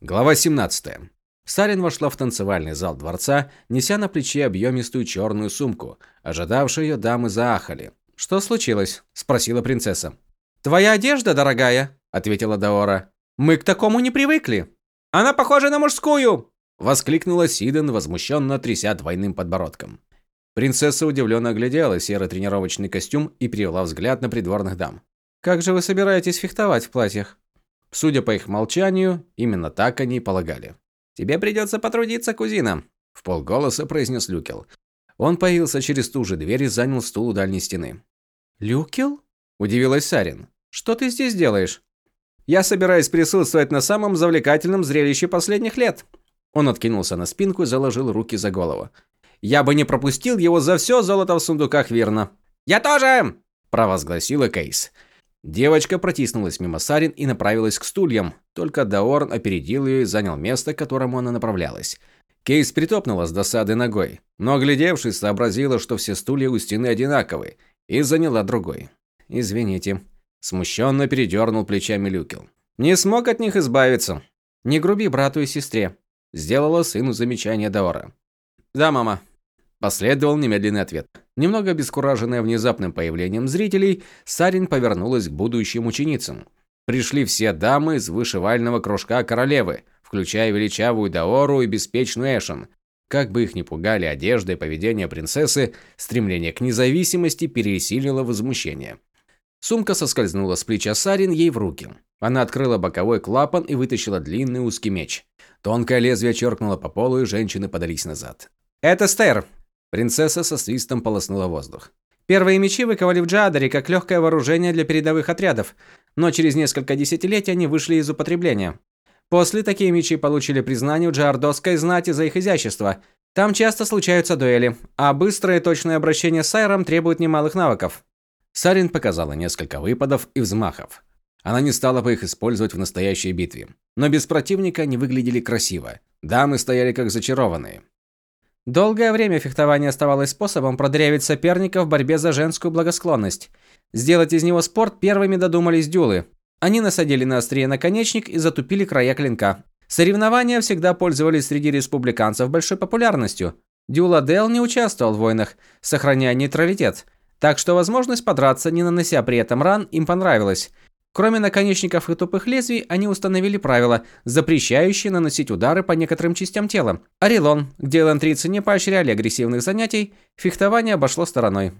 Глава 17. Сарин вошла в танцевальный зал дворца, неся на плече объемистую черную сумку. Ожидавшие ее дамы заахали. «Что случилось?» – спросила принцесса. «Твоя одежда, дорогая», – ответила Даора. «Мы к такому не привыкли». «Она похожа на мужскую!» – воскликнула Сиден, возмущенно тряся двойным подбородком. Принцесса удивленно оглядела серый тренировочный костюм и перевела взгляд на придворных дам. «Как же вы собираетесь фехтовать в платьях?» Судя по их молчанию, именно так они и полагали. «Тебе придется потрудиться, кузина», – в полголоса произнес Люкел. Он появился через ту же дверь и занял стул у дальней стены. «Люкел?» – удивилась Сарин. «Что ты здесь делаешь?» «Я собираюсь присутствовать на самом завлекательном зрелище последних лет». Он откинулся на спинку и заложил руки за голову. «Я бы не пропустил его за все золото в сундуках Верна». «Я тоже!» – провозгласила Кейс. Девочка протиснулась мимо Сарин и направилась к стульям, только Даорн опередил ее и занял место, к которому она направлялась. Кейс притопнула с досады ногой, но, оглядевшись, сообразила, что все стулья у стены одинаковые, и заняла другой. «Извините». Смущенно передернул плечами Люкел. «Не смог от них избавиться. Не груби брату и сестре», – сделала сыну замечание Даора. «Да, мама», Последовал немедленный ответ. Немного обескураженная внезапным появлением зрителей, Сарин повернулась к будущим ученицам. Пришли все дамы из вышивального кружка королевы, включая величавую Даору и беспечную Эшен. Как бы их ни пугали одежда и поведение принцессы, стремление к независимости пересилило возмущение. Сумка соскользнула с плеча Сарин ей в руки. Она открыла боковой клапан и вытащила длинный узкий меч. Тонкое лезвие черкнуло по полу, и женщины подались назад. «Это Стер», Принцесса со свистом полоснула воздух. Первые мечи выковали в Джадаре как легкое вооружение для передовых отрядов, но через несколько десятилетий они вышли из употребления. После такие мечи получили признание у джаардосской знати за их изящество. Там часто случаются дуэли, а быстрое и точное обращение с Сайром требует немалых навыков. Сарин показала несколько выпадов и взмахов. Она не стала бы их использовать в настоящей битве. Но без противника они выглядели красиво. Дамы стояли как зачарованные. Долгое время фехтование оставалось способом продырявить соперника в борьбе за женскую благосклонность. Сделать из него спорт первыми додумались дюлы. Они насадили на острие наконечник и затупили края клинка. Соревнования всегда пользовались среди республиканцев большой популярностью. Дюла Дел не участвовал в войнах, сохраняя нейтралитет. Так что возможность подраться, не нанося при этом ран, им понравилась. Кроме наконечников и тупых лезвий, они установили правила, запрещающие наносить удары по некоторым частям тела. Орелон, где элантрицы не поощряли агрессивных занятий, фехтование обошло стороной.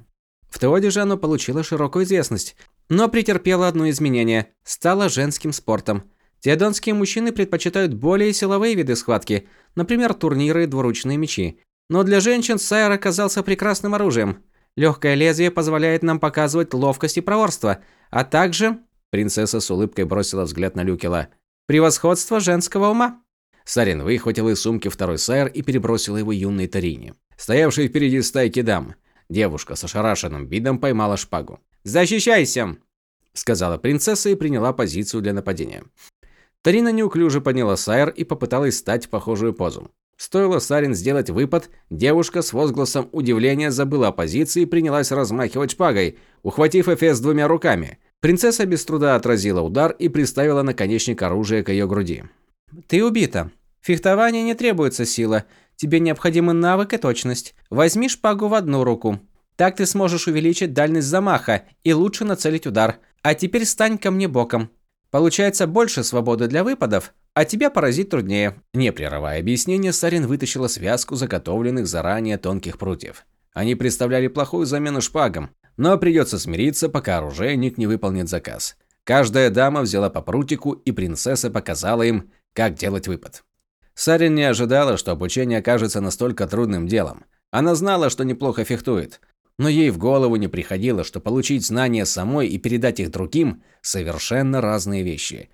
В Теоде же оно получило широкую известность, но претерпело одно изменение – стало женским спортом. Теодонские мужчины предпочитают более силовые виды схватки, например, турниры и двуручные мечи. Но для женщин Сайр оказался прекрасным оружием. Легкое лезвие позволяет нам показывать ловкость и проворство, а также Принцесса с улыбкой бросила взгляд на Люкела. «Превосходство женского ума!» Сарин выхватил из сумки второй сайр и перебросил его юной Тарине. Стоявшей впереди стайки дам. Девушка с ошарашенным видом поймала шпагу. «Защищайся!» – сказала принцесса и приняла позицию для нападения. Тарина неуклюже подняла сайр и попыталась стать похожую позу. Стоило Сарин сделать выпад, девушка с возгласом удивления забыла о позиции и принялась размахивать шпагой, ухватив Эфес двумя руками. Принцесса без труда отразила удар и приставила наконечник оружия к ее груди. «Ты убита. Фехтование не требуется сила. Тебе необходимы навык и точность. Возьми шпагу в одну руку. Так ты сможешь увеличить дальность замаха и лучше нацелить удар. А теперь стань ко мне боком. Получается больше свободы для выпадов, а тебя поразить труднее». Не прерывая объяснения, Сарин вытащила связку заготовленных заранее тонких прутьев. Они представляли плохую замену шпагам, но придется смириться, пока оружейник не выполнит заказ. Каждая дама взяла по прутику, и принцесса показала им, как делать выпад. Сарин не ожидала, что обучение окажется настолько трудным делом. Она знала, что неплохо фехтует, но ей в голову не приходило, что получить знания самой и передать их другим – совершенно разные вещи.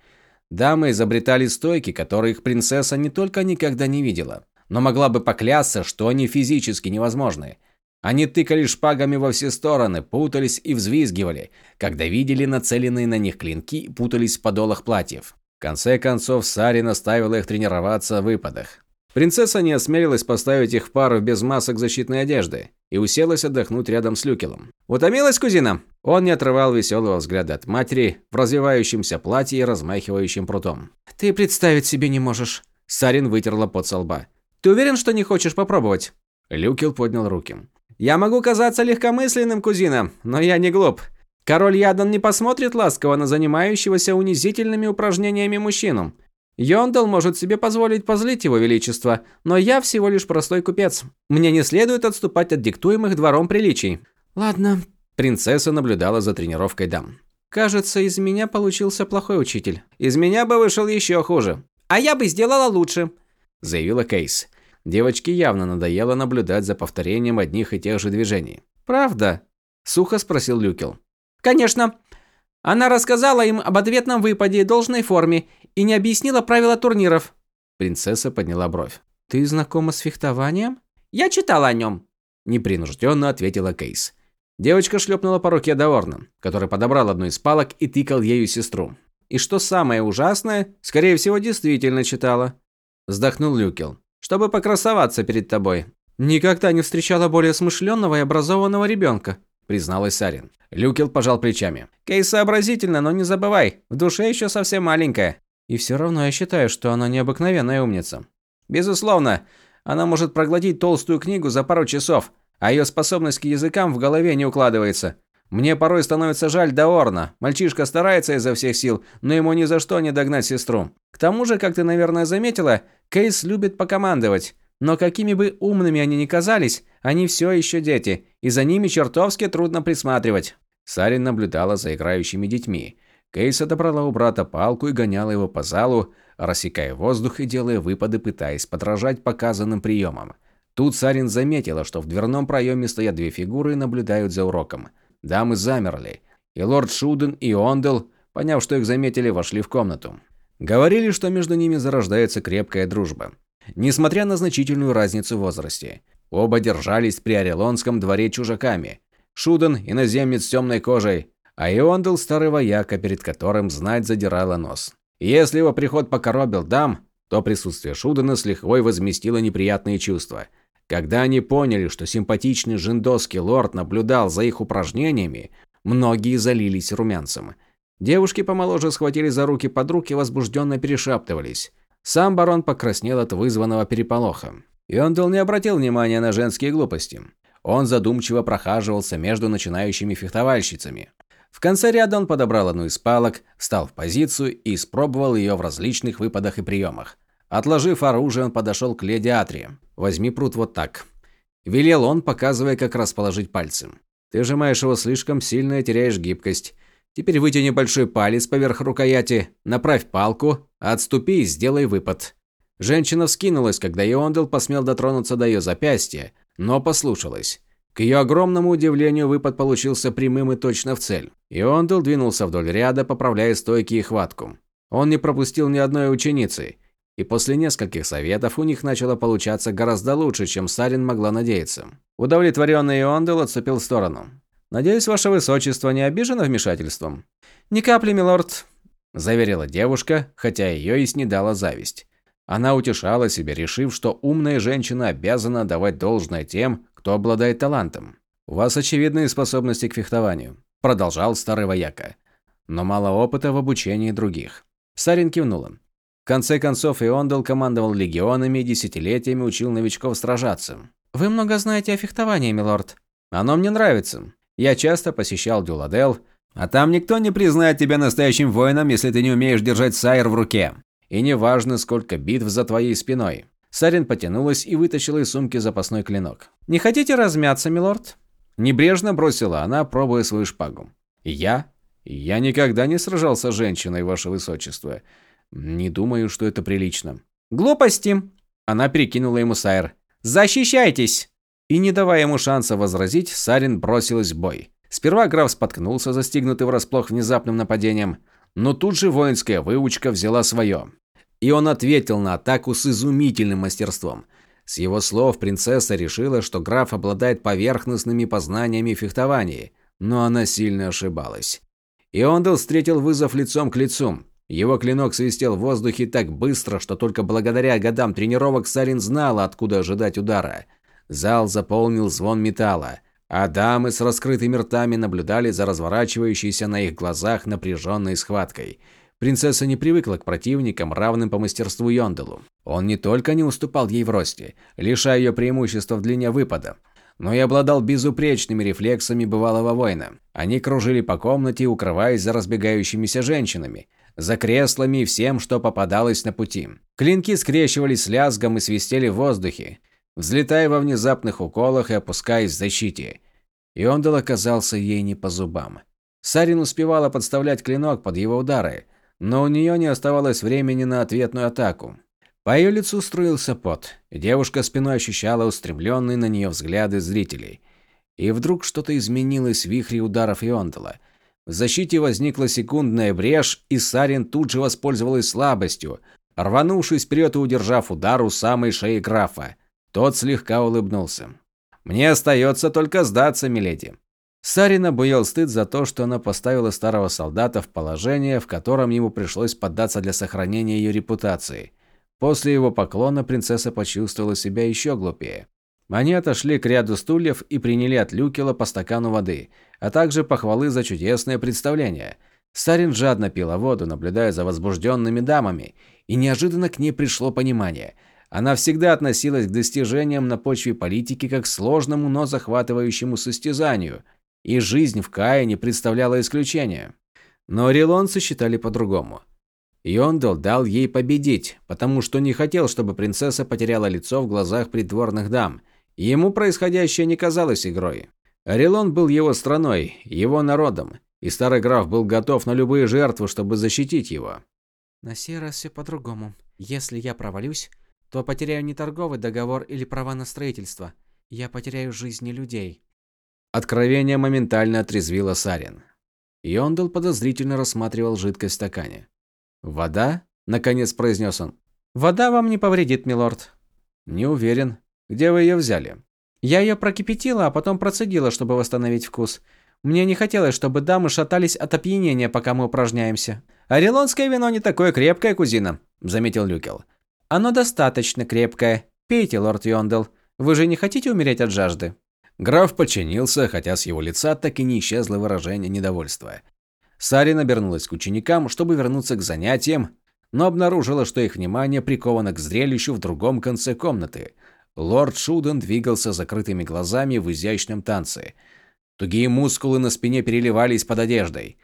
Дамы изобретали стойки, которые их принцесса не только никогда не видела, но могла бы поклясться, что они физически невозможны. Они тыкали шпагами во все стороны, путались и взвизгивали, когда видели нацеленные на них клинки и путались в подолах платьев. В конце концов, Сари наставила их тренироваться в выпадах. Принцесса не осмелилась поставить их в пару без масок защитной одежды и уселась отдохнуть рядом с Люкелом. «Утомилась, кузина?» Он не отрывал веселого взгляда от матери в развивающемся платье и размахивающим прутом. «Ты представить себе не можешь». Сарин вытерла пот со лба. «Ты уверен, что не хочешь попробовать?» Люкел поднял руки. «Я могу казаться легкомысленным, кузина, но я не глуп. Король Ядан не посмотрит ласково на занимающегося унизительными упражнениями мужчину. Йондал может себе позволить позлить его величество, но я всего лишь простой купец. Мне не следует отступать от диктуемых двором приличий. Ладно. Принцесса наблюдала за тренировкой дам. Кажется, из меня получился плохой учитель. Из меня бы вышел еще хуже. А я бы сделала лучше, заявила Кейс. Девочке явно надоело наблюдать за повторением одних и тех же движений. Правда? сухо спросил Люкел. Конечно. Она рассказала им об ответном выпаде и должной форме и не объяснила правила турниров. Принцесса подняла бровь. Ты знакома с фехтованием? Я читала о нем. Непринужденно ответила Кейс. Девочка шлепнула по руке Даорна, который подобрал одну из палок и тыкал ею сестру. И что самое ужасное, скорее всего, действительно читала. Вздохнул Люкел. Чтобы покрасоваться перед тобой. Никогда не встречала более смышленного и образованного ребенка, призналась Сарин. Люкел пожал плечами. Кейс сообразительна, но не забывай, в душе еще совсем маленькая. И все равно я считаю, что она необыкновенная умница. Безусловно, она может проглотить толстую книгу за пару часов, а ее способность к языкам в голове не укладывается. Мне порой становится жаль Даорна. Мальчишка старается изо всех сил, но ему ни за что не догнать сестру. К тому же, как ты, наверное, заметила, Кейс любит покомандовать. Но какими бы умными они ни казались, они все еще дети, и за ними чертовски трудно присматривать. Сарин наблюдала за играющими детьми. Кейс отобрала у брата палку и гоняла его по залу, рассекая воздух и делая выпады, пытаясь подражать показанным приемам. Тут Сарин заметила, что в дверном проеме стоят две фигуры и наблюдают за уроком. Дамы замерли, и лорд Шуден и Ондел, поняв, что их заметили, вошли в комнату. Говорили, что между ними зарождается крепкая дружба. Несмотря на значительную разницу в возрасте. Оба держались при Орелонском дворе чужаками. Шуден – иноземец с темной кожей, а Иондл – старый вояка, перед которым знать задирала нос. если его приход покоробил дам, то присутствие Шудена с лихвой возместило неприятные чувства. Когда они поняли, что симпатичный жиндосский лорд наблюдал за их упражнениями, многие залились румянцем. Девушки помоложе схватили за руки подруг и возбужденно перешептывались. Сам барон покраснел от вызванного переполоха. Йондел не обратил внимания на женские глупости. Он задумчиво прохаживался между начинающими фехтовальщицами. В конце ряда он подобрал одну из палок, встал в позицию и испробовал ее в различных выпадах и приемах. Отложив оружие, он подошел к леди Атри. «Возьми пруд вот так». Велел он, показывая, как расположить пальцы. «Ты сжимаешь его слишком сильно и теряешь гибкость. Теперь вытяни большой палец поверх рукояти, направь палку, отступи и сделай выпад». Женщина вскинулась, когда Йондел посмел дотронуться до ее запястья, но послушалась. К ее огромному удивлению, выпад получился прямым и точно в цель. Йондел двинулся вдоль ряда, поправляя стойки и хватку. Он не пропустил ни одной ученицы, и после нескольких советов у них начало получаться гораздо лучше, чем Сарин могла надеяться. Удовлетворенный Йондел отступил в сторону. «Надеюсь, ваше высочество не обижено вмешательством?» «Ни капли, милорд», – заверила девушка, хотя ее и снедала зависть. Она утешала себя, решив, что умная женщина обязана давать должное тем, кто обладает талантом. «У вас очевидные способности к фехтованию», – продолжал старый вояка. «Но мало опыта в обучении других». Сарин кивнула. В конце концов, Иондал командовал легионами и десятилетиями учил новичков сражаться. «Вы много знаете о фехтовании, милорд». «Оно мне нравится. Я часто посещал Дюладел, а там никто не признает тебя настоящим воином, если ты не умеешь держать сайр в руке. И неважно, сколько битв за твоей спиной. Сарин потянулась и вытащила из сумки запасной клинок. «Не хотите размяться, милорд?» Небрежно бросила она, пробуя свою шпагу. «Я? Я никогда не сражался с женщиной, ваше высочество. Не думаю, что это прилично». «Глупости!» Она перекинула ему сайр. «Защищайтесь!» И не давая ему шанса возразить, Сарин бросилась в бой. Сперва граф споткнулся, застигнутый врасплох внезапным нападением. Но тут же воинская выучка взяла свое. И он ответил на атаку с изумительным мастерством. С его слов принцесса решила, что граф обладает поверхностными познаниями в фехтовании, но она сильно ошибалась. Иондел встретил вызов лицом к лицу. Его клинок свистел в воздухе так быстро, что только благодаря годам тренировок Сарин знала, откуда ожидать удара. Зал заполнил звон металла, а дамы с раскрытыми ртами наблюдали за разворачивающейся на их глазах напряженной схваткой. Принцесса не привыкла к противникам, равным по мастерству Йонделу. Он не только не уступал ей в росте, лишая ее преимущества в длине выпада, но и обладал безупречными рефлексами бывалого воина. Они кружили по комнате, укрываясь за разбегающимися женщинами, за креслами и всем, что попадалось на пути. Клинки скрещивались с лязгом и свистели в воздухе, взлетая во внезапных уколах и опускаясь в защите. Иондал оказался ей не по зубам. Сарин успевала подставлять клинок под его удары, но у нее не оставалось времени на ответную атаку. По ее лицу струился пот. Девушка спиной ощущала устремленные на нее взгляды зрителей. И вдруг что-то изменилось в вихре ударов Иондала. В защите возникла секундная брешь, и Сарин тут же воспользовалась слабостью, рванувшись вперед и удержав удар у самой шеи графа. Тот слегка улыбнулся. «Мне остается только сдаться, миледи». Сарина обуял стыд за то, что она поставила старого солдата в положение, в котором ему пришлось поддаться для сохранения ее репутации. После его поклона принцесса почувствовала себя еще глупее. Они отошли к ряду стульев и приняли от Люкела по стакану воды, а также похвалы за чудесное представление. Сарин жадно пила воду, наблюдая за возбужденными дамами, и неожиданно к ней пришло понимание. Она всегда относилась к достижениям на почве политики как к сложному, но захватывающему состязанию, и жизнь в Каине представляла исключение. Но орелонцы считали по-другому. Йондел дал ей победить, потому что не хотел, чтобы принцесса потеряла лицо в глазах придворных дам. Ему происходящее не казалось игрой. Орелон был его страной, его народом, и старый граф был готов на любые жертвы, чтобы защитить его. На сей раз все по-другому. Если я провалюсь, то потеряю не торговый договор или права на строительство. Я потеряю жизни людей. Откровение моментально отрезвило Сарин. Йондел подозрительно рассматривал жидкость в стакане. «Вода?» – наконец произнес он. «Вода вам не повредит, милорд». «Не уверен. Где вы ее взяли?» «Я ее прокипятила, а потом процедила, чтобы восстановить вкус. Мне не хотелось, чтобы дамы шатались от опьянения, пока мы упражняемся». «Орелонское вино не такое крепкое, кузина», – заметил Люкел. «Оно достаточно крепкое. Пейте, лорд Йондел. Вы же не хотите умереть от жажды?» Граф подчинился, хотя с его лица так и не исчезло выражение недовольства. Сарин обернулась к ученикам, чтобы вернуться к занятиям, но обнаружила, что их внимание приковано к зрелищу в другом конце комнаты. Лорд Шуден двигался закрытыми глазами в изящном танце. Тугие мускулы на спине переливались под одеждой.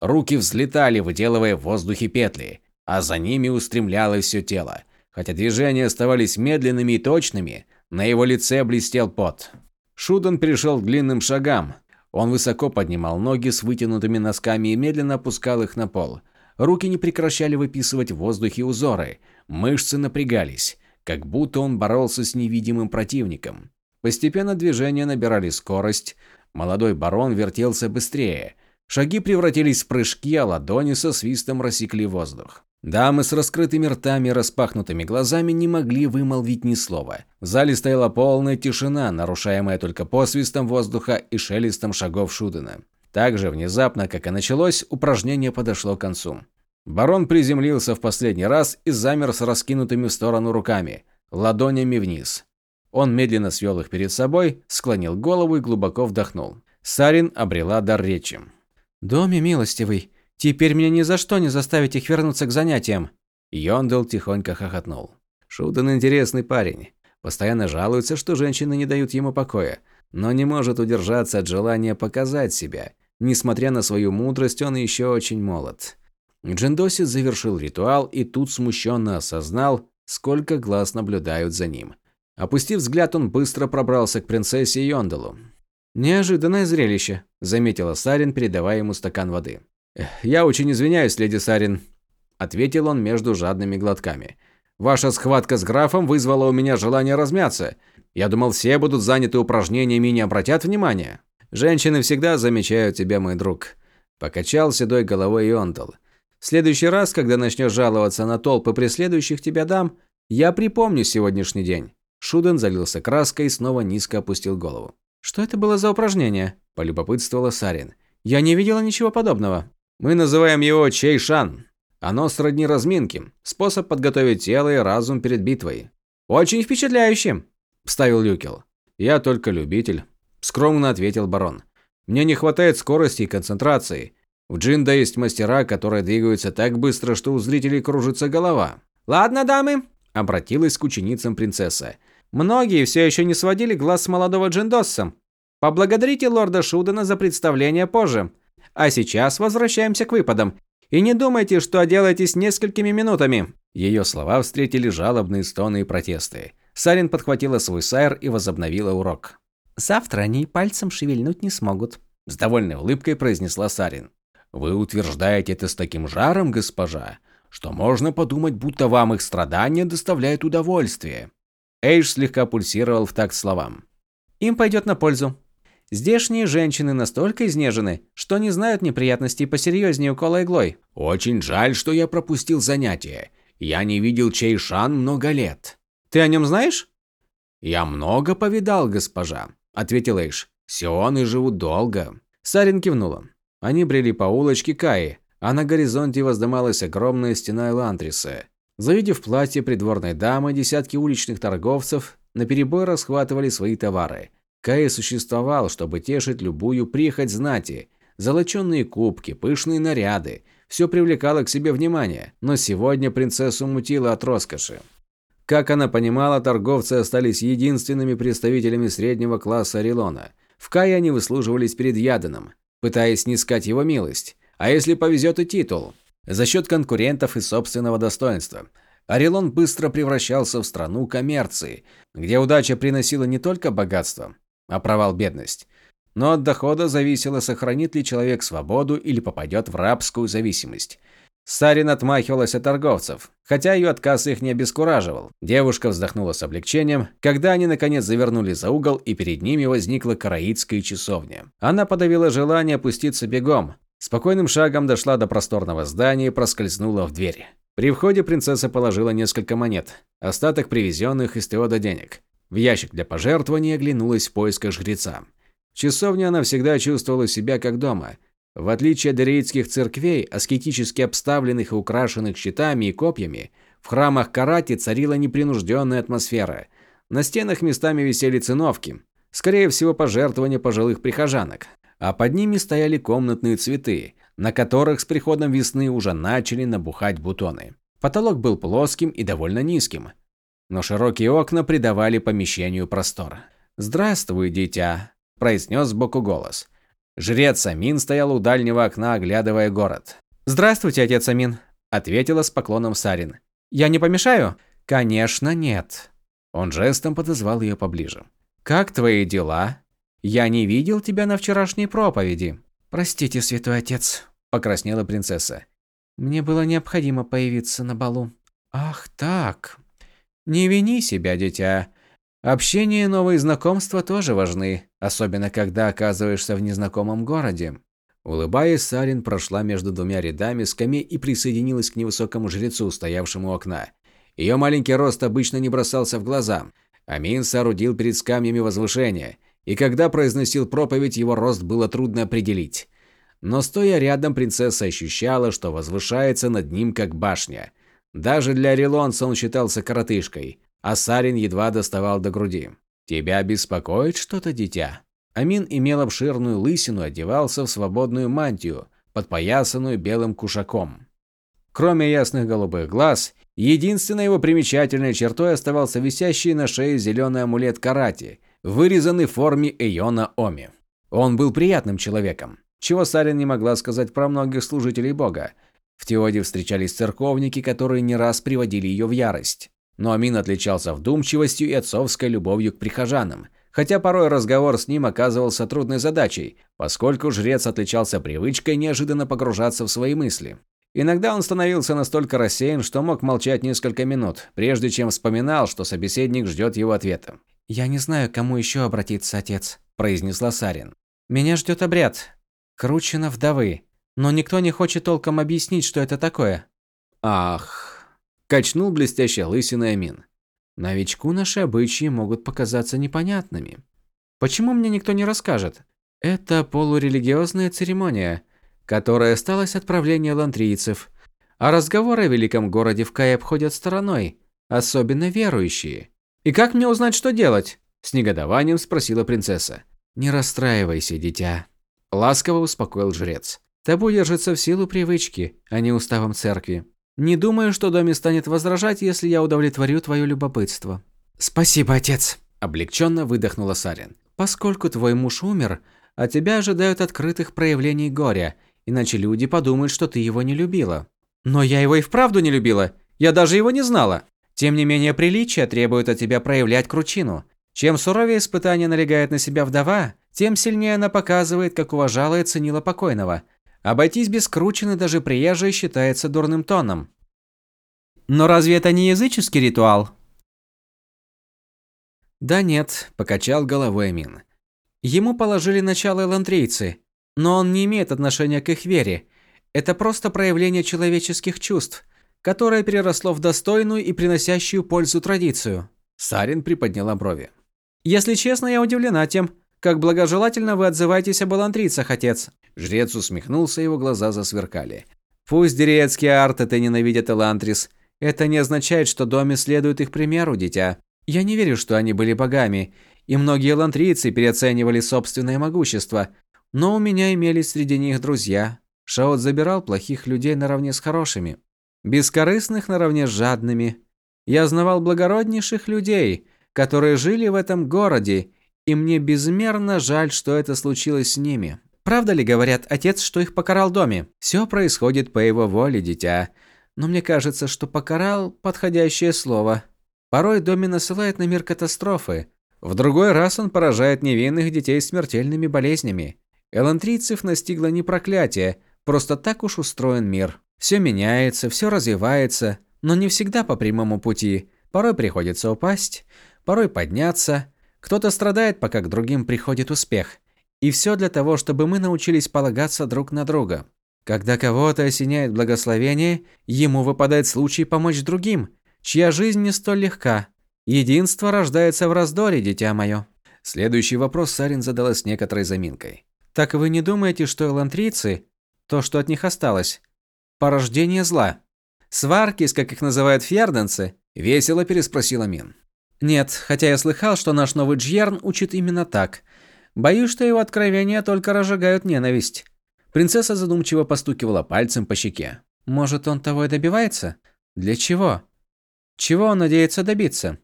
Руки взлетали, выделывая в воздухе петли, а за ними устремлялось все тело. Хотя движения оставались медленными и точными, на его лице блестел пот. Шуден перешел к длинным шагам, он высоко поднимал ноги с вытянутыми носками и медленно опускал их на пол. Руки не прекращали выписывать в воздухе узоры, мышцы напрягались, как будто он боролся с невидимым противником. Постепенно движения набирали скорость, молодой барон вертелся быстрее. Шаги превратились в прыжки, а ладони со свистом рассекли воздух. Дамы с раскрытыми ртами и распахнутыми глазами не могли вымолвить ни слова. В зале стояла полная тишина, нарушаемая только посвистом воздуха и шелестом шагов Шудена. Так же внезапно, как и началось, упражнение подошло к концу. Барон приземлился в последний раз и замер с раскинутыми в сторону руками, ладонями вниз. Он медленно свел их перед собой, склонил голову и глубоко вдохнул. Сарин обрела дар речи. «Доме милостивый, Теперь меня ни за что не заставить их вернуться к занятиям. Йондел тихонько хохотнул. Шуден интересный парень. Постоянно жалуется, что женщины не дают ему покоя, но не может удержаться от желания показать себя. Несмотря на свою мудрость, он еще очень молод. Джендосис завершил ритуал и тут смущенно осознал, сколько глаз наблюдают за ним. Опустив взгляд, он быстро пробрался к принцессе Йонделу. «Неожиданное зрелище», – заметила Сарин, передавая ему стакан воды. «Я очень извиняюсь, леди Сарин», – ответил он между жадными глотками. «Ваша схватка с графом вызвала у меня желание размяться. Я думал, все будут заняты упражнениями и не обратят внимания». «Женщины всегда замечают тебя, мой друг», – покачал седой головой Ионтал. «В следующий раз, когда начнешь жаловаться на толпы преследующих тебя дам, я припомню сегодняшний день». Шуден залился краской и снова низко опустил голову. «Что это было за упражнение?» – полюбопытствовала Сарин. «Я не видела ничего подобного». Мы называем его Чейшан. Оно сродни разминке, способ подготовить тело и разум перед битвой. Очень впечатляюще, вставил Люкел. Я только любитель, скромно ответил барон. Мне не хватает скорости и концентрации. В Джинда есть мастера, которые двигаются так быстро, что у зрителей кружится голова. Ладно, дамы, обратилась к ученицам принцесса. Многие все еще не сводили глаз с молодого Джиндосса. Поблагодарите лорда Шудена за представление позже. А сейчас возвращаемся к выпадам. И не думайте, что отделаетесь несколькими минутами. Ее слова встретили жалобные стоны и протесты. Сарин подхватила свой сайр и возобновила урок. Завтра они пальцем шевельнуть не смогут, с довольной улыбкой произнесла Сарин. Вы утверждаете это с таким жаром, госпожа, что можно подумать, будто вам их страдания доставляют удовольствие. Эйш слегка пульсировал в такт словам. Им пойдет на пользу. Здешние женщины настолько изнежены, что не знают неприятностей посерьезнее укола иглой. Очень жаль, что я пропустил занятие. Я не видел Чейшан много лет. Ты о нем знаешь? Я много повидал, госпожа, ответил Эйш. Сионы живут долго. Сарин кивнула. Они брели по улочке Каи, а на горизонте воздымалась огромная стена Элантриса. Завидев платье придворной дамы, десятки уличных торговцев наперебой расхватывали свои товары – Кай существовал, чтобы тешить любую прихоть знати. Золоченные кубки, пышные наряды – все привлекало к себе внимание, но сегодня принцессу мутило от роскоши. Как она понимала, торговцы остались единственными представителями среднего класса Орелона. В Кае они выслуживались перед Яданом, пытаясь снискать его милость, а если повезет и титул, за счет конкурентов и собственного достоинства. Орелон быстро превращался в страну коммерции, где удача приносила не только богатство, а провал – бедность. Но от дохода зависело, сохранит ли человек свободу или попадет в рабскую зависимость. Сарин отмахивалась от торговцев, хотя ее отказ их не обескураживал. Девушка вздохнула с облегчением, когда они наконец завернули за угол и перед ними возникла караитская часовня. Она подавила желание опуститься бегом. Спокойным шагом дошла до просторного здания и проскользнула в дверь. При входе принцесса положила несколько монет, остаток привезенных из Теода денег. В ящик для пожертвований оглянулась в поисках жреца. В часовне она всегда чувствовала себя как дома. В отличие от дерейтских церквей, аскетически обставленных и украшенных щитами и копьями, в храмах Карати царила непринужденная атмосфера. На стенах местами висели циновки, скорее всего пожертвования пожилых прихожанок, а под ними стояли комнатные цветы, на которых с приходом весны уже начали набухать бутоны. Потолок был плоским и довольно низким, но широкие окна придавали помещению простор. «Здравствуй, дитя», – произнес сбоку голос. Жрец Амин стоял у дальнего окна, оглядывая город. «Здравствуйте, отец Амин», – ответила с поклоном Сарин. «Я не помешаю?» «Конечно нет». Он жестом подозвал ее поближе. «Как твои дела? Я не видел тебя на вчерашней проповеди». «Простите, святой отец», – покраснела принцесса. «Мне было необходимо появиться на балу». «Ах так», не вини себя, дитя. Общение и новые знакомства тоже важны, особенно когда оказываешься в незнакомом городе. Улыбаясь, Сарин прошла между двумя рядами скамей и присоединилась к невысокому жрецу, стоявшему у окна. Ее маленький рост обычно не бросался в глаза. Амин соорудил перед скамьями возвышение, и когда произносил проповедь, его рост было трудно определить. Но стоя рядом, принцесса ощущала, что возвышается над ним как башня. Даже для Релонса он считался коротышкой, а Сарин едва доставал до груди. «Тебя беспокоит что-то, дитя?» Амин имел обширную лысину, одевался в свободную мантию, подпоясанную белым кушаком. Кроме ясных голубых глаз, единственной его примечательной чертой оставался висящий на шее зеленый амулет карати, вырезанный в форме Эйона Оми. Он был приятным человеком, чего Сарин не могла сказать про многих служителей бога, в Теоде встречались церковники, которые не раз приводили ее в ярость. Но Амин отличался вдумчивостью и отцовской любовью к прихожанам, хотя порой разговор с ним оказывался трудной задачей, поскольку жрец отличался привычкой неожиданно погружаться в свои мысли. Иногда он становился настолько рассеян, что мог молчать несколько минут, прежде чем вспоминал, что собеседник ждет его ответа. «Я не знаю, к кому еще обратиться, отец», – произнесла Сарин. «Меня ждет обряд. Кручина вдовы. Но никто не хочет толком объяснить, что это такое. Ах, качнул блестящий лысиной Амин. Новичку наши обычаи могут показаться непонятными. Почему мне никто не расскажет? Это полурелигиозная церемония, которая осталась от правления лантрийцев. А разговоры о великом городе в Кае обходят стороной, особенно верующие. «И как мне узнать, что делать?» – с негодованием спросила принцесса. «Не расстраивайся, дитя», – ласково успокоил жрец. «Табу держится в силу привычки, а не уставом церкви. Не думаю, что Доми станет возражать, если я удовлетворю твое любопытство». «Спасибо, отец», – облегченно выдохнула Сарин. «Поскольку твой муж умер, а тебя ожидают открытых проявлений горя, иначе люди подумают, что ты его не любила». «Но я его и вправду не любила. Я даже его не знала». Тем не менее, приличие требует от тебя проявлять кручину. Чем суровее испытание налегает на себя вдова, тем сильнее она показывает, как уважала и ценила покойного – Обойтись без кручины даже приезжей считается дурным тоном. Но разве это не языческий ритуал? Да нет, покачал головой Эмин. Ему положили начало элантрийцы, но он не имеет отношения к их вере. Это просто проявление человеческих чувств, которое переросло в достойную и приносящую пользу традицию. Сарин приподняла брови. Если честно, я удивлена тем, как благожелательно вы отзываетесь об элантрийцах, отец. Жрец усмехнулся, его глаза засверкали. Пусть дерецкие арты ненавидят Элантрис, это не означает, что доме следует их примеру, дитя. Я не верю, что они были богами, и многие элантрийцы переоценивали собственное могущество. Но у меня имелись среди них друзья. Шаот забирал плохих людей наравне с хорошими. Бескорыстных наравне с жадными. Я знавал благороднейших людей, которые жили в этом городе, и мне безмерно жаль, что это случилось с ними. Правда ли говорят отец, что их покарал доме? Все происходит по его воле, дитя. Но мне кажется, что покарал – подходящее слово. Порой доме насылает на мир катастрофы. В другой раз он поражает невинных детей смертельными болезнями. Элантрийцев настигло не проклятие, просто так уж устроен мир. Все меняется, все развивается, но не всегда по прямому пути. Порой приходится упасть, порой подняться. Кто-то страдает, пока к другим приходит успех. И все для того, чтобы мы научились полагаться друг на друга. Когда кого-то осеняет благословение, ему выпадает случай помочь другим, чья жизнь не столь легка. Единство рождается в раздоре, дитя мое. Следующий вопрос Сарин задала с некоторой заминкой. Так вы не думаете, что элантрийцы, то, что от них осталось, порождение зла? Сваркис, как их называют фьерденцы, весело переспросила Мин. Нет, хотя я слыхал, что наш новый Джьерн учит именно так – Боюсь, что его откровения только разжигают ненависть. Принцесса задумчиво постукивала пальцем по щеке. Может, он того и добивается? Для чего? Чего он надеется добиться?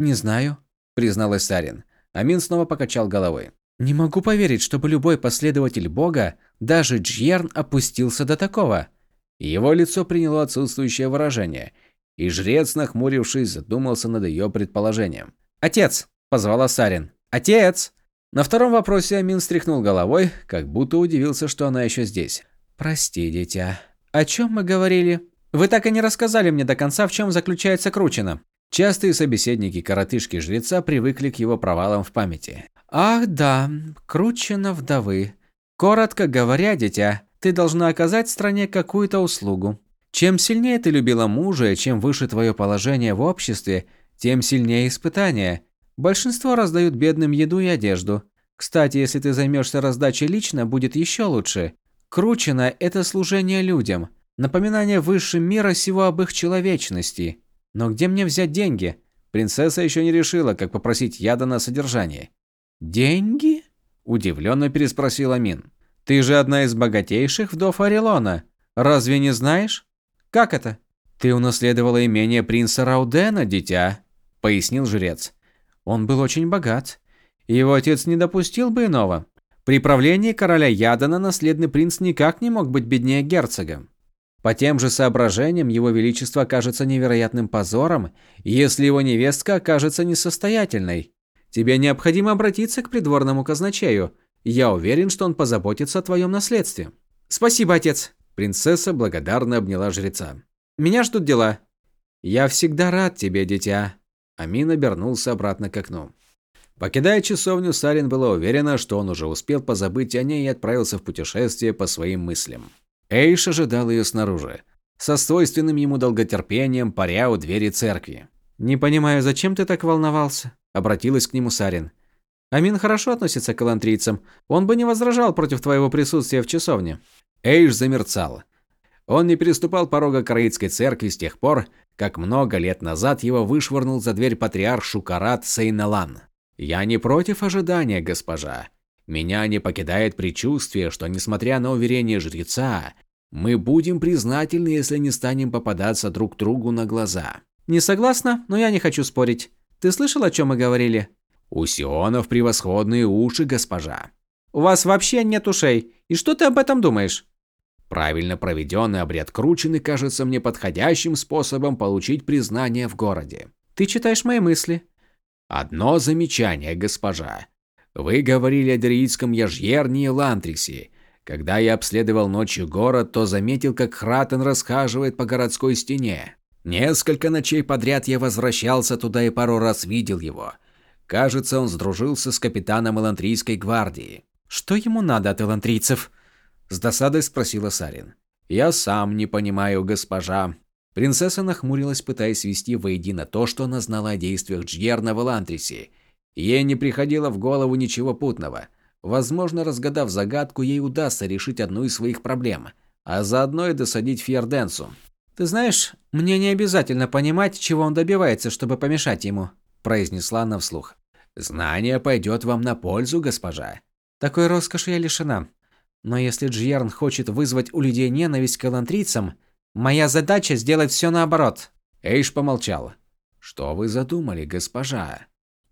Не знаю, призналась Сарин. Амин снова покачал головой. Не могу поверить, чтобы любой последователь Бога, даже Джьерн, опустился до такого. Его лицо приняло отсутствующее выражение, и жрец, нахмурившись, задумался над ее предположением. «Отец!» – позвала Сарин. «Отец!» На втором вопросе Амин стряхнул головой, как будто удивился, что она еще здесь. «Прости, дитя. О чем мы говорили?» «Вы так и не рассказали мне до конца, в чем заключается Кручина». Частые собеседники коротышки-жреца привыкли к его провалам в памяти. «Ах да, Кручина вдовы. Коротко говоря, дитя, ты должна оказать стране какую-то услугу. Чем сильнее ты любила мужа чем выше твое положение в обществе, тем сильнее испытания. Большинство раздают бедным еду и одежду. Кстати, если ты займешься раздачей лично, будет еще лучше. Кручено – это служение людям, напоминание высшим мира всего об их человечности. Но где мне взять деньги? Принцесса еще не решила, как попросить яда на содержание. «Деньги?» – удивленно переспросила Мин. «Ты же одна из богатейших вдов Орелона. Разве не знаешь?» «Как это?» «Ты унаследовала имение принца Раудена, дитя», – пояснил жрец. Он был очень богат. Его отец не допустил бы иного. При правлении короля Ядана наследный принц никак не мог быть беднее герцога. По тем же соображениям его величество окажется невероятным позором, если его невестка окажется несостоятельной. Тебе необходимо обратиться к придворному казначею. Я уверен, что он позаботится о твоем наследстве. Спасибо, отец. Принцесса благодарно обняла жреца. Меня ждут дела. Я всегда рад тебе, дитя. Амин обернулся обратно к окну. Покидая часовню, Сарин была уверена, что он уже успел позабыть о ней и отправился в путешествие по своим мыслям. Эйш ожидал ее снаружи, со свойственным ему долготерпением, паря у двери церкви. «Не понимаю, зачем ты так волновался?» – обратилась к нему Сарин. «Амин хорошо относится к элантрийцам. Он бы не возражал против твоего присутствия в часовне». Эйш замерцал. Он не переступал порога Караитской церкви с тех пор, как много лет назад его вышвырнул за дверь патриарх Шукарат Сейналан. «Я не против ожидания, госпожа. Меня не покидает предчувствие, что, несмотря на уверение жреца, мы будем признательны, если не станем попадаться друг другу на глаза». «Не согласна, но я не хочу спорить. Ты слышал, о чем мы говорили?» «У Сионов превосходные уши, госпожа». «У вас вообще нет ушей. И что ты об этом думаешь?» Правильно проведенный обряд кручины кажется мне подходящим способом получить признание в городе. Ты читаешь мои мысли. Одно замечание, госпожа. Вы говорили о Дериитском Яжьерне и Лантриксе. Когда я обследовал ночью город, то заметил, как Хратен расхаживает по городской стене. Несколько ночей подряд я возвращался туда и пару раз видел его. Кажется, он сдружился с капитаном Элантрийской гвардии. Что ему надо от элантрийцев? С досадой спросила Сарин. Я сам не понимаю, госпожа. Принцесса нахмурилась, пытаясь свести воедино то, что она знала о действиях Джьерна в Элантрисе. Ей не приходило в голову ничего путного. Возможно, разгадав загадку, ей удастся решить одну из своих проблем, а заодно и досадить Фьерденсу. «Ты знаешь, мне не обязательно понимать, чего он добивается, чтобы помешать ему», – произнесла она вслух. «Знание пойдет вам на пользу, госпожа». «Такой роскоши я лишена. Но если Джьерн хочет вызвать у людей ненависть к элантрийцам, моя задача сделать все наоборот. Эйш помолчал. Что вы задумали, госпожа?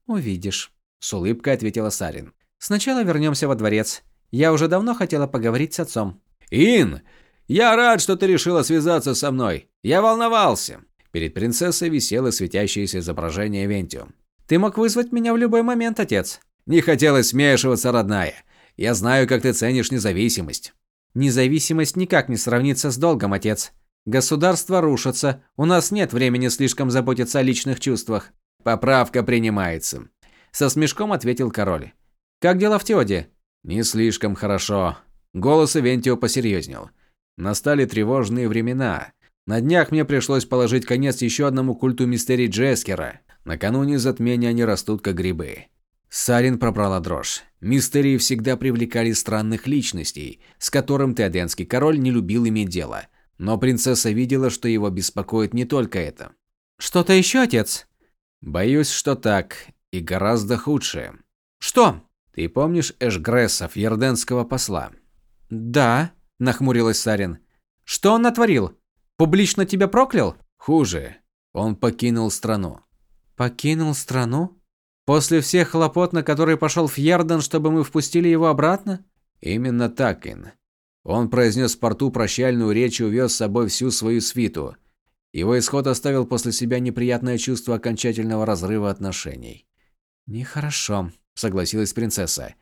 Увидишь, с улыбкой ответила Сарин. Сначала вернемся во дворец. Я уже давно хотела поговорить с отцом. Ин, я рад, что ты решила связаться со мной. Я волновался. Перед принцессой висело светящееся изображение Вентио. Ты мог вызвать меня в любой момент, отец. Не хотелось смешиваться, родная. Я знаю, как ты ценишь независимость. Независимость никак не сравнится с долгом, отец. Государство рушится. У нас нет времени слишком заботиться о личных чувствах. Поправка принимается. Со смешком ответил король. Как дела в Теоде? Не слишком хорошо. Голос Ивентио посерьезнел. Настали тревожные времена. На днях мне пришлось положить конец еще одному культу мистерий Джескера. Накануне затмения они растут как грибы. Сарин пробрала дрожь. Мистерии всегда привлекали странных личностей, с которым теоденский король не любил иметь дело. Но принцесса видела, что его беспокоит не только это. «Что-то еще, отец?» «Боюсь, что так. И гораздо худшее». «Что?» «Ты помнишь Эшгресса, фьерденского посла?» «Да», – нахмурилась Сарин. «Что он натворил? Публично тебя проклял?» «Хуже. Он покинул страну». «Покинул страну?» После всех хлопот, на которые пошел Фьерден, чтобы мы впустили его обратно? Именно так, Ин. Он произнес в порту прощальную речь и увез с собой всю свою свиту. Его исход оставил после себя неприятное чувство окончательного разрыва отношений. «Нехорошо», – согласилась принцесса.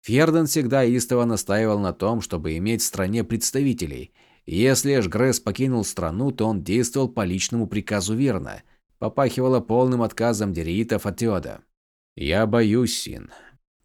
Фьерден всегда истово настаивал на том, чтобы иметь в стране представителей. И если Эшгресс покинул страну, то он действовал по личному приказу верно. Попахивало полным отказом дериитов от Теода. «Я боюсь, Син».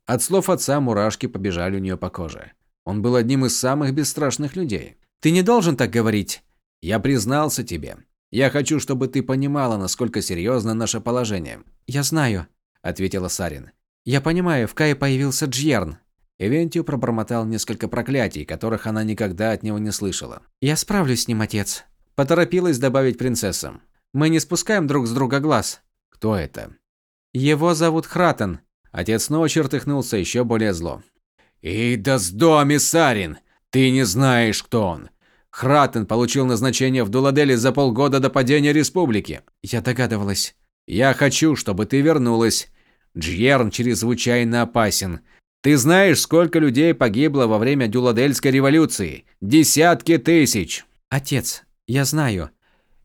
От слов отца мурашки побежали у нее по коже. Он был одним из самых бесстрашных людей. «Ты не должен так говорить». «Я признался тебе. Я хочу, чтобы ты понимала, насколько серьезно наше положение». «Я знаю», – ответила Сарин. «Я понимаю, в Кае появился Джьерн». Эвентию пробормотал несколько проклятий, которых она никогда от него не слышала. «Я справлюсь с ним, отец», – поторопилась добавить принцесса. «Мы не спускаем друг с друга глаз». «Кто это?» Его зовут Хратен. Отец снова чертыхнулся еще более зло. «И да с доми, Сарин! Ты не знаешь, кто он. Хратен получил назначение в Дуладеле за полгода до падения республики. Я догадывалась. Я хочу, чтобы ты вернулась. Джьерн чрезвычайно опасен. Ты знаешь, сколько людей погибло во время Дюладельской революции? Десятки тысяч. Отец, я знаю.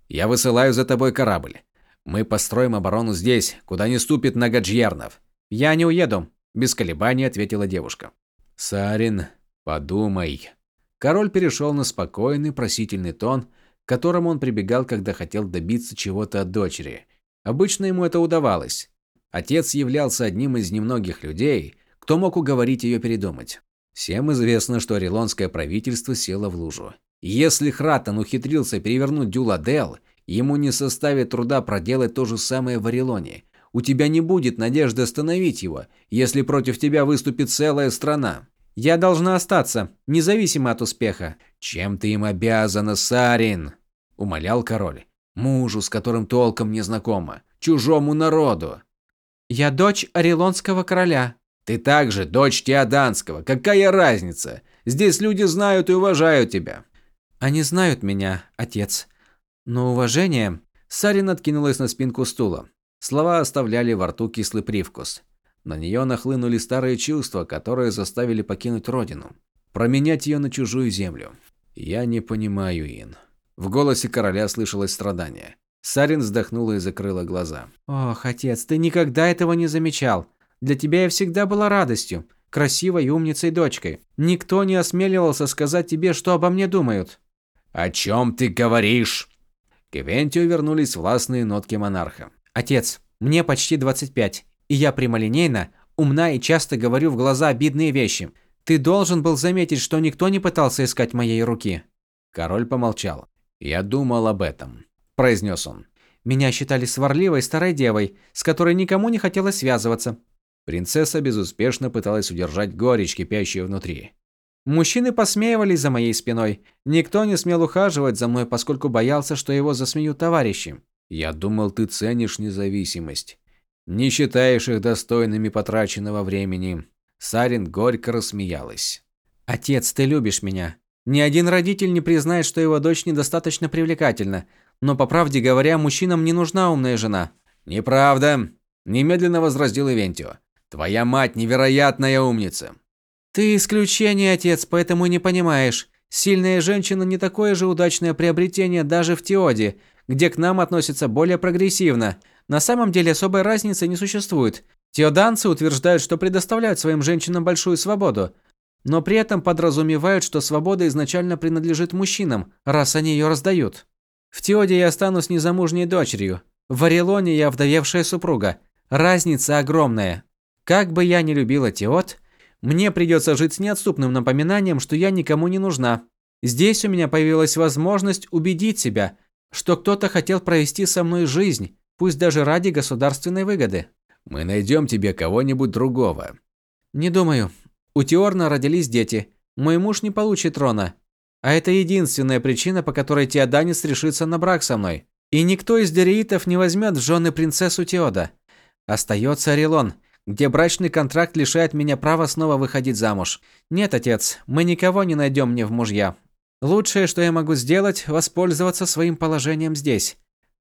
Я высылаю за тобой корабль. Мы построим оборону здесь, куда не ступит нога Джьернов. Я не уеду, без колебаний ответила девушка. Сарин, подумай. Король перешел на спокойный, просительный тон, к которому он прибегал, когда хотел добиться чего-то от дочери. Обычно ему это удавалось. Отец являлся одним из немногих людей, кто мог уговорить ее передумать. Всем известно, что орелонское правительство село в лужу. Если Хратан ухитрился перевернуть Дюладел, Ему не составит труда проделать то же самое в Орелоне. У тебя не будет надежды остановить его, если против тебя выступит целая страна. Я должна остаться, независимо от успеха. Чем ты им обязана, Сарин? умолял король. Мужу, с которым толком не знакома, чужому народу. Я дочь Орелонского короля. Ты также дочь Теоданского. Какая разница? Здесь люди знают и уважают тебя. Они знают меня, отец. Но уважение... Сарин откинулась на спинку стула. Слова оставляли во рту кислый привкус. На нее нахлынули старые чувства, которые заставили покинуть родину. Променять ее на чужую землю. Я не понимаю, Ин. В голосе короля слышалось страдание. Сарин вздохнула и закрыла глаза. Ох, отец, ты никогда этого не замечал. Для тебя я всегда была радостью, красивой умницей дочкой. Никто не осмеливался сказать тебе, что обо мне думают. О чем ты говоришь? К Ивентию вернулись властные нотки монарха. Отец, мне почти 25, и я прямолинейна, умна и часто говорю в глаза обидные вещи. Ты должен был заметить, что никто не пытался искать моей руки. Король помолчал. «Я думал об этом», – произнес он. «Меня считали сварливой старой девой, с которой никому не хотелось связываться». Принцесса безуспешно пыталась удержать горечь, кипящую внутри. Мужчины посмеивались за моей спиной. Никто не смел ухаживать за мной, поскольку боялся, что его засмеют товарищи. Я думал, ты ценишь независимость. Не считаешь их достойными потраченного времени. Сарин горько рассмеялась. Отец, ты любишь меня. Ни один родитель не признает, что его дочь недостаточно привлекательна. Но, по правде говоря, мужчинам не нужна умная жена. «Неправда», – немедленно возразил Ивентио. «Твоя мать невероятная умница». «Ты исключение, отец, поэтому не понимаешь. Сильная женщина не такое же удачное приобретение даже в Теоде, где к нам относятся более прогрессивно. На самом деле особой разницы не существует. Теоданцы утверждают, что предоставляют своим женщинам большую свободу но при этом подразумевают, что свобода изначально принадлежит мужчинам, раз они ее раздают. В Теоде я останусь незамужней дочерью, в Орелоне я вдовевшая супруга. Разница огромная. Как бы я ни любила Теод, мне придется жить с неотступным напоминанием, что я никому не нужна. Здесь у меня появилась возможность убедить себя, что кто-то хотел провести со мной жизнь, пусть даже ради государственной выгоды. Мы найдем тебе кого-нибудь другого. Не думаю. У Теорна родились дети. Мой муж не получит трона. А это единственная причина, по которой Теоданис решится на брак со мной. И никто из дереитов не возьмет в жены принцессу Теода. Остается Орелон, где брачный контракт лишает меня права снова выходить замуж. Нет, отец, мы никого не найдем мне в мужья. Лучшее, что я могу сделать, воспользоваться своим положением здесь.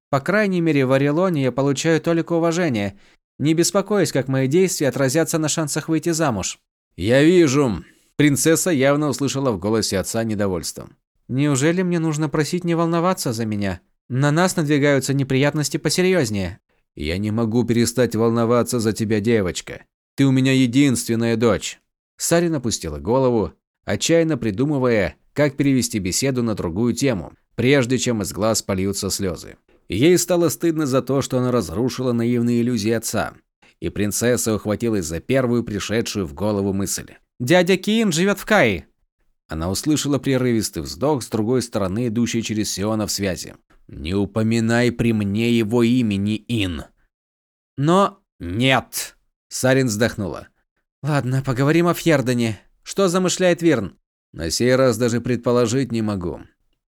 По крайней мере, в Орелоне я получаю только уважение, не беспокоясь, как мои действия отразятся на шансах выйти замуж. «Я вижу». Принцесса явно услышала в голосе отца недовольство. «Неужели мне нужно просить не волноваться за меня? На нас надвигаются неприятности посерьезнее». «Я не могу перестать волноваться за тебя, девочка. Ты у меня единственная дочь». Сарин опустила голову, отчаянно придумывая, как перевести беседу на другую тему, прежде чем из глаз польются слезы. Ей стало стыдно за то, что она разрушила наивные иллюзии отца и принцесса ухватилась за первую пришедшую в голову мысль. «Дядя Киин живет в Каи!» Она услышала прерывистый вздох с другой стороны, идущий через Сиона в связи. «Не упоминай при мне его имени, Ин!» «Но...» «Нет!» Сарин вздохнула. «Ладно, поговорим о Фьердене. Что замышляет Вирн?» «На сей раз даже предположить не могу».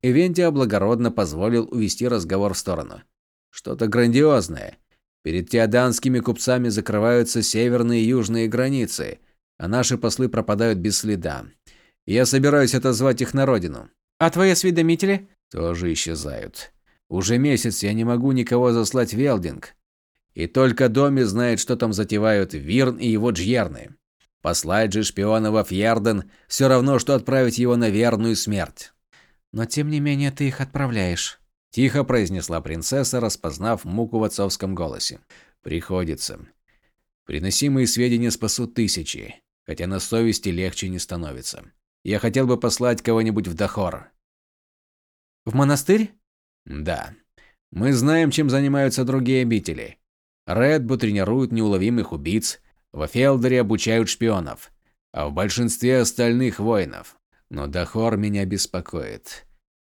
Ивентия благородно позволил увести разговор в сторону. «Что-то грандиозное. Перед теоданскими купцами закрываются северные и южные границы, а наши послы пропадают без следа. Я собираюсь отозвать их на родину. А твои осведомители? Тоже исчезают. Уже месяц я не могу никого заслать в Велдинг. И только Доми знает, что там затевают Вирн и его джьерны. Послать же шпиона во Фьерден все равно, что отправить его на верную смерть. Но тем не менее ты их отправляешь. Тихо произнесла принцесса, распознав муку в отцовском голосе. Приходится. Приносимые сведения спасут тысячи, хотя на совести легче не становится. Я хотел бы послать кого-нибудь в Дахор. В монастырь? Да. Мы знаем, чем занимаются другие обители. Редбу тренируют неуловимых убийц, в Фелдере обучают шпионов, а в большинстве остальных воинов. Но Дахор меня беспокоит.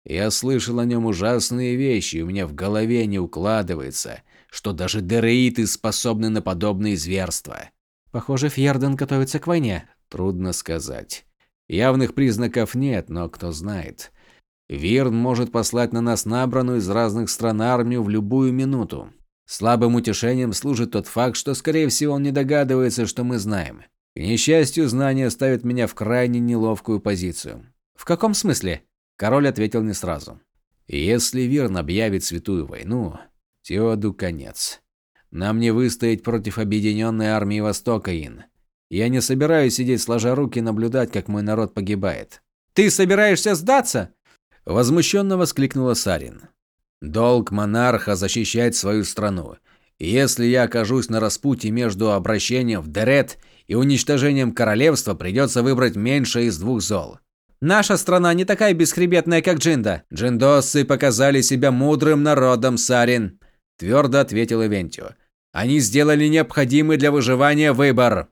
Я слышал о нем ужасные вещи, и у меня в голове не укладывается, что даже дереиты способны на подобные зверства. Похоже, Фьерден готовится к войне. Трудно сказать. Явных признаков нет, но кто знает. Вирн может послать на нас набранную из разных стран армию в любую минуту. Слабым утешением служит тот факт, что, скорее всего, он не догадывается, что мы знаем. К несчастью, знание ставит меня в крайне неловкую позицию. В каком смысле? Король ответил не сразу. Если Вирн объявит святую войну, Теоду конец. Нам не выстоять против объединенной армии Востока, Ин. Я не собираюсь сидеть сложа руки и наблюдать, как мой народ погибает. Ты собираешься сдаться? Возмущенно воскликнула Сарин. Долг монарха защищать свою страну. Если я окажусь на распутье между обращением в Дерет и уничтожением королевства, придется выбрать меньшее из двух зол. Наша страна не такая бесхребетная, как Джинда. Джиндосцы показали себя мудрым народом, Сарин, твердо ответил Ивентио. Они сделали необходимый для выживания выбор.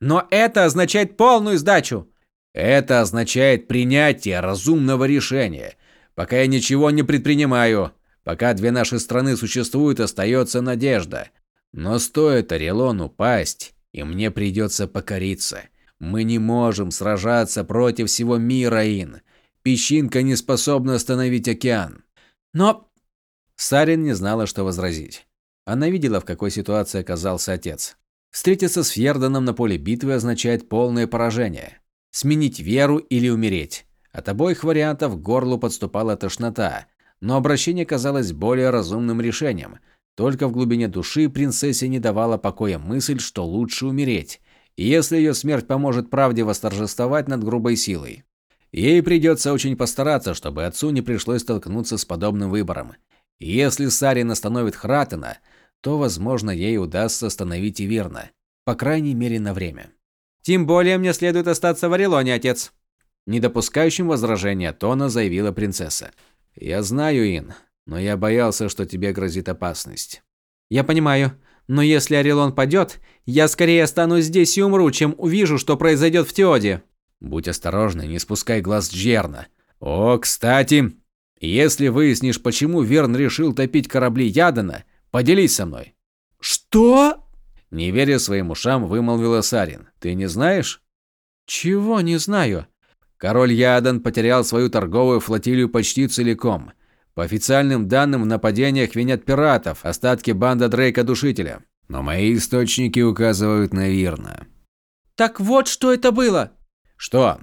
Но это означает полную сдачу. Это означает принятие разумного решения. Пока я ничего не предпринимаю, пока две наши страны существуют, остается надежда. Но стоит Орелону упасть, и мне придется покориться. Мы не можем сражаться против всего мира, Ин. Песчинка не способна остановить океан. Но Сарин не знала, что возразить. Она видела, в какой ситуации оказался отец. Встретиться с Фьерданом на поле битвы означает полное поражение. Сменить веру или умереть. От обоих вариантов к горлу подступала тошнота, но обращение казалось более разумным решением. Только в глубине души принцессе не давала покоя мысль, что лучше умереть, и если ее смерть поможет правде восторжествовать над грубой силой. Ей придется очень постараться, чтобы отцу не пришлось столкнуться с подобным выбором. Если Сарин остановит Хратена, то, возможно, ей удастся остановить и верно. По крайней мере, на время. Тем более мне следует остаться в Орелоне, отец. Не допускающим возражения тона заявила принцесса. Я знаю, Ин, но я боялся, что тебе грозит опасность. Я понимаю, но если Орелон падет, я скорее останусь здесь и умру, чем увижу, что произойдет в Теоде. Будь осторожна, не спускай глаз Джерна. О, кстати, если выяснишь, почему Верн решил топить корабли Ядана, поделись со мной. Что? Не веря своим ушам, вымолвила Сарин. Ты не знаешь? Чего не знаю? Король Ядан потерял свою торговую флотилию почти целиком. По официальным данным, в нападениях винят пиратов, остатки банда Дрейка-душителя. Но мои источники указывают на Вирна. Так вот, что это было. Что?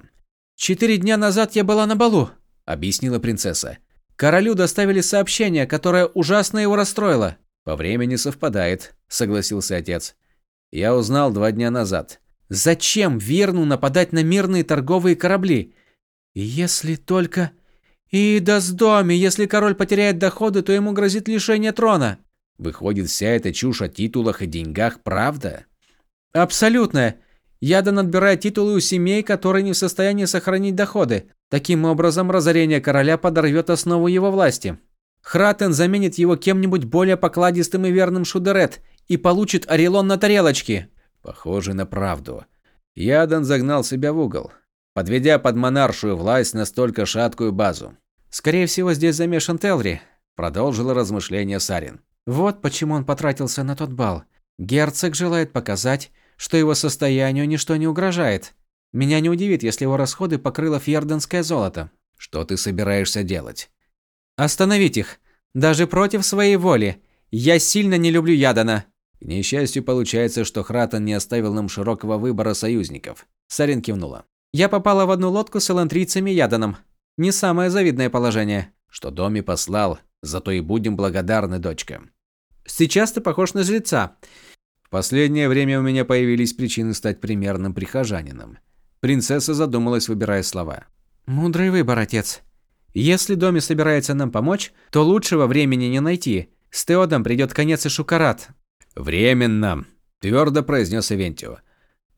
Четыре дня назад я была на балу, объяснила принцесса. Королю доставили сообщение, которое ужасно его расстроило. По времени совпадает, согласился отец. Я узнал два дня назад. Зачем Верну нападать на мирные торговые корабли? Если только и до с доме, если король потеряет доходы, то ему грозит лишение трона. Выходит, вся эта чушь о титулах и деньгах правда? Абсолютная. Ядан отбирает титулы у семей, которые не в состоянии сохранить доходы. Таким образом, разорение короля подорвет основу его власти. Хратен заменит его кем-нибудь более покладистым и верным Шудерет и получит Орелон на тарелочке. Похоже на правду. Ядан загнал себя в угол, подведя под монаршую власть настолько шаткую базу. Скорее всего, здесь замешан Телри, продолжила размышление Сарин. Вот почему он потратился на тот бал. Герцог желает показать, что его состоянию ничто не угрожает. Меня не удивит, если его расходы покрыло фьерденское золото. Что ты собираешься делать? Остановить их. Даже против своей воли. Я сильно не люблю Ядана. К несчастью, получается, что Хратен не оставил нам широкого выбора союзников. Сарин кивнула. Я попала в одну лодку с элантрийцами Яданом. Не самое завидное положение. Что Доми послал, зато и будем благодарны, дочка. Сейчас ты похож на жреца. В последнее время у меня появились причины стать примерным прихожанином. Принцесса задумалась, выбирая слова. Мудрый выбор, отец. Если Доми собирается нам помочь, то лучшего времени не найти. С Теодом придет конец и Шукарат. Временно, твердо произнес Эвентио.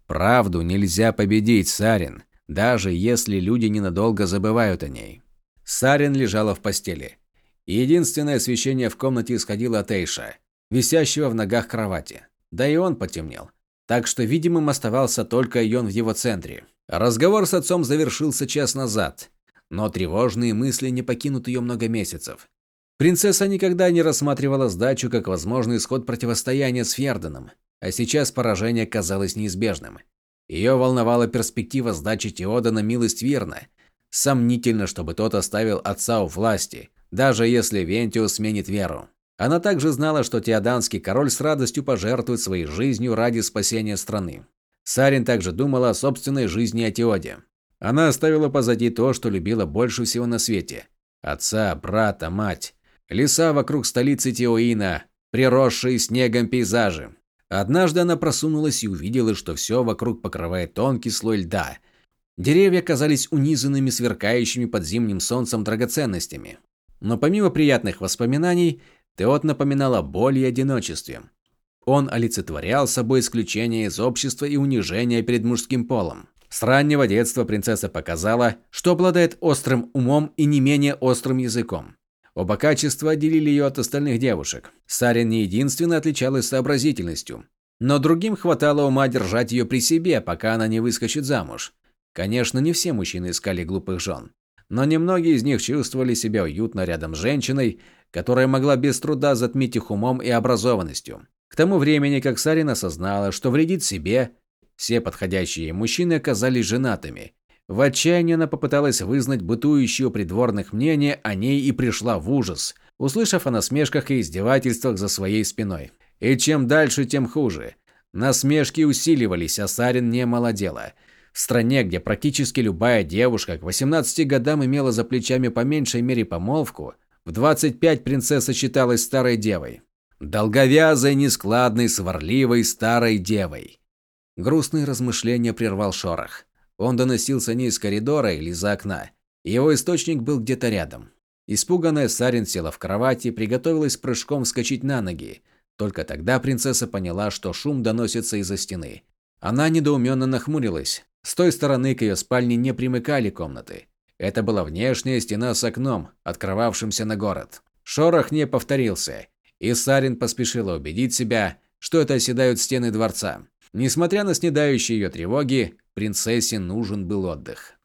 Правду нельзя победить, Сарин, даже если люди ненадолго забывают о ней. Сарин лежала в постели. Единственное освещение в комнате исходило от Эйша, висящего в ногах кровати. Да и он потемнел. Так что видимым оставался только Йон в его центре. Разговор с отцом завершился час назад, но тревожные мысли не покинут ее много месяцев. Принцесса никогда не рассматривала сдачу как возможный исход противостояния с Фьерденом, а сейчас поражение казалось неизбежным. Ее волновала перспектива сдачи Теода на милость Вирна. Сомнительно, чтобы тот оставил отца у власти, даже если Вентиус сменит веру. Она также знала, что теоданский король с радостью пожертвует своей жизнью ради спасения страны. Сарин также думала о собственной жизни о Теоде. Она оставила позади то, что любила больше всего на свете. Отца, брата, мать. Леса вокруг столицы Теоина, приросшие снегом пейзажи. Однажды она просунулась и увидела, что все вокруг покрывает тонкий слой льда. Деревья казались унизанными сверкающими под зимним солнцем драгоценностями. Но помимо приятных воспоминаний, Теот напоминал о боли и одиночестве. Он олицетворял собой исключение из общества и унижение перед мужским полом. С раннего детства принцесса показала, что обладает острым умом и не менее острым языком. Оба качества отделили ее от остальных девушек. Сарин не единственно отличалась сообразительностью, но другим хватало ума держать ее при себе, пока она не выскочит замуж. Конечно, не все мужчины искали глупых жен, но немногие из них чувствовали себя уютно рядом с женщиной, которая могла без труда затмить их умом и образованностью. К тому времени, как Сарин осознала, что вредит себе, все подходящие мужчины оказались женатыми. В отчаянии она попыталась вызнать бытующее придворных мнение о ней и пришла в ужас, услышав о насмешках и издевательствах за своей спиной. И чем дальше, тем хуже. Насмешки усиливались, а Сарин не молодела. В стране, где практически любая девушка к 18 годам имела за плечами по меньшей мере помолвку, в 25 принцесса считалась старой девой. Долговязой, нескладной, сварливой старой девой. Грустные размышления прервал шорох. Он доносился не из коридора или из окна. Его источник был где-то рядом. Испуганная Сарин села в кровати и приготовилась прыжком вскочить на ноги. Только тогда принцесса поняла, что шум доносится из-за стены. Она недоуменно нахмурилась. С той стороны к ее спальне не примыкали комнаты. Это была внешняя стена с окном, открывавшимся на город. Шорох не повторился, и Сарин поспешила убедить себя, что это оседают стены дворца. Несмотря на снедающие ее тревоги, принцессе нужен был отдых.